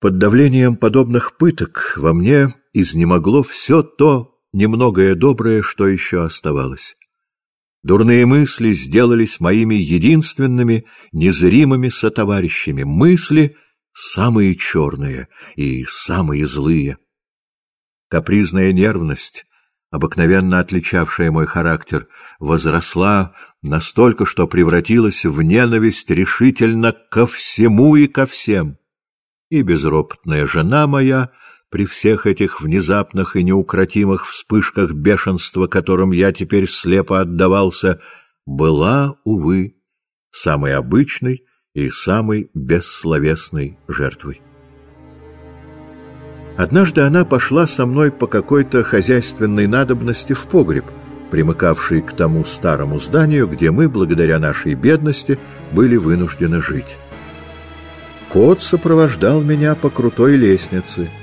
Под давлением подобных пыток во мне изнемогло все то немногое доброе, что еще оставалось. Дурные мысли сделались моими единственными, незримыми сотоварищами. Мысли самые черные и самые злые. Капризная нервность, обыкновенно отличавшая мой характер, возросла настолько, что превратилась в ненависть решительно ко всему и ко всем. И безропотная жена моя — при всех этих внезапных и неукротимых вспышках бешенства, которым я теперь слепо отдавался, была, увы, самой обычной и самой бессловесной жертвой. Однажды она пошла со мной по какой-то хозяйственной надобности в погреб, примыкавший к тому старому зданию, где мы, благодаря нашей бедности, были вынуждены жить. Кот сопровождал меня по крутой лестнице —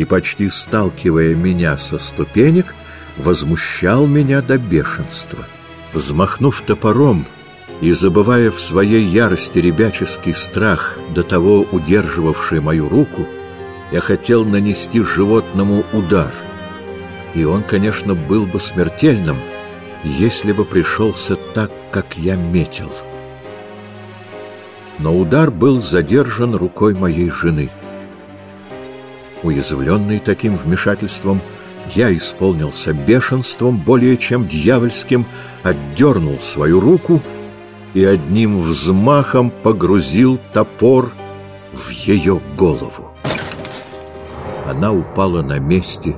и, почти сталкивая меня со ступенек, возмущал меня до бешенства. Взмахнув топором и забывая в своей ярости ребяческий страх, до того удерживавший мою руку, я хотел нанести животному удар. И он, конечно, был бы смертельным, если бы пришелся так, как я метил. Но удар был задержан рукой моей жены — Уязвленный таким вмешательством, я исполнился бешенством более чем дьявольским, отдернул свою руку и одним взмахом погрузил топор в ее голову. Она упала на месте,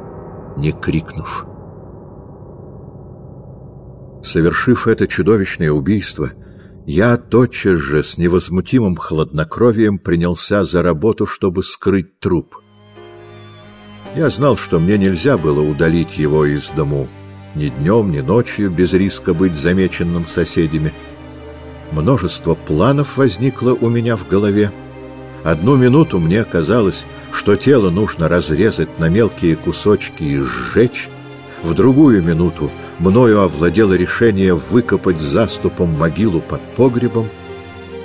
не крикнув. Совершив это чудовищное убийство, я тотчас же с невозмутимым хладнокровием принялся за работу, чтобы скрыть труп. Я знал, что мне нельзя было удалить его из дому ни днем, ни ночью, без риска быть замеченным соседями. Множество планов возникло у меня в голове. Одну минуту мне казалось, что тело нужно разрезать на мелкие кусочки и сжечь. В другую минуту мною овладело решение выкопать заступом могилу под погребом.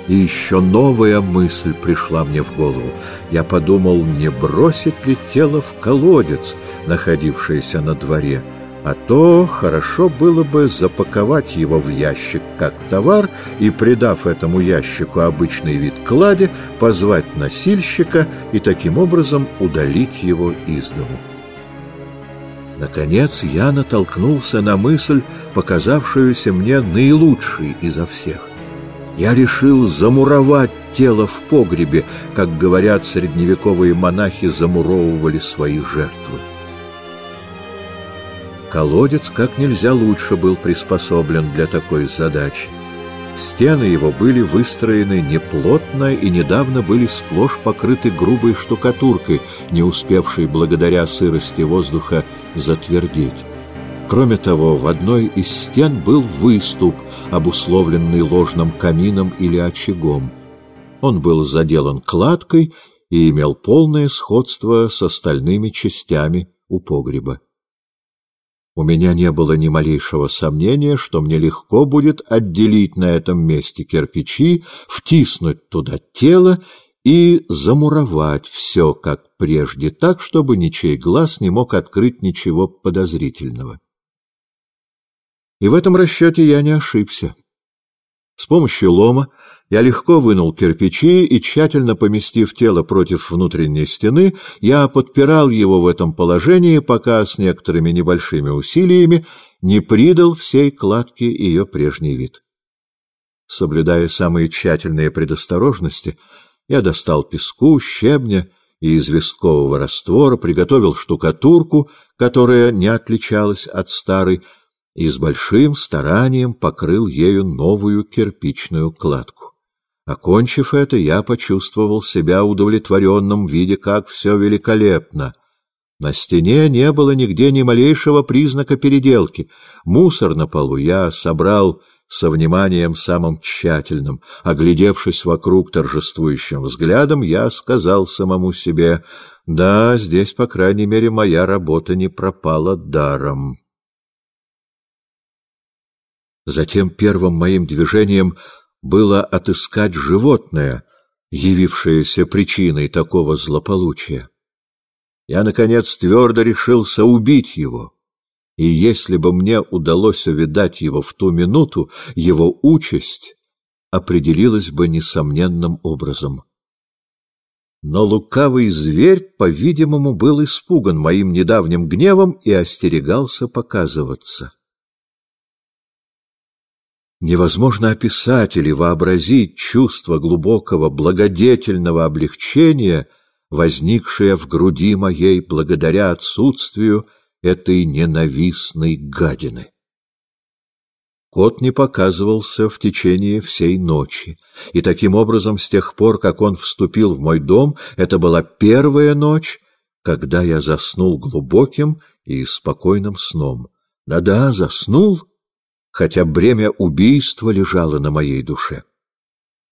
И еще новая мысль пришла мне в голову. Я подумал, не бросить ли тело в колодец, находившийся на дворе, а то хорошо было бы запаковать его в ящик как товар и, придав этому ящику обычный вид клади, позвать носильщика и таким образом удалить его из дому. Наконец я натолкнулся на мысль, показавшуюся мне наилучшей изо всех я решил замуровать тело в погребе, как говорят средневековые монахи замуровывали свои жертвы. Колодец как нельзя лучше был приспособлен для такой задачи. Стены его были выстроены неплотно и недавно были сплошь покрыты грубой штукатуркой, не успевшей благодаря сырости воздуха затвердеть. Кроме того, в одной из стен был выступ, обусловленный ложным камином или очагом. Он был заделан кладкой и имел полное сходство с остальными частями у погреба. У меня не было ни малейшего сомнения, что мне легко будет отделить на этом месте кирпичи, втиснуть туда тело и замуровать все, как прежде, так, чтобы ничей глаз не мог открыть ничего подозрительного. И в этом расчете я не ошибся. С помощью лома я легко вынул кирпичи и, тщательно поместив тело против внутренней стены, я подпирал его в этом положении, пока с некоторыми небольшими усилиями не придал всей кладке ее прежний вид. Соблюдая самые тщательные предосторожности, я достал песку, щебня и известкового раствора, приготовил штукатурку, которая не отличалась от старой, и с большим старанием покрыл ею новую кирпичную кладку. Окончив это, я почувствовал себя удовлетворенным, видя, как все великолепно. На стене не было нигде ни малейшего признака переделки. Мусор на полу я собрал со вниманием самым тщательным. Оглядевшись вокруг торжествующим взглядом, я сказал самому себе, «Да, здесь, по крайней мере, моя работа не пропала даром». Затем первым моим движением было отыскать животное, явившаяся причиной такого злополучия. Я, наконец, твердо решился убить его, и если бы мне удалось увидать его в ту минуту, его участь определилась бы несомненным образом. Но лукавый зверь, по-видимому, был испуган моим недавним гневом и остерегался показываться. Невозможно описать или вообразить чувство глубокого благодетельного облегчения, возникшее в груди моей благодаря отсутствию этой ненавистной гадины. Кот не показывался в течение всей ночи, и таким образом с тех пор, как он вступил в мой дом, это была первая ночь, когда я заснул глубоким и спокойным сном. Да-да, заснул, хотя бремя убийства лежало на моей душе.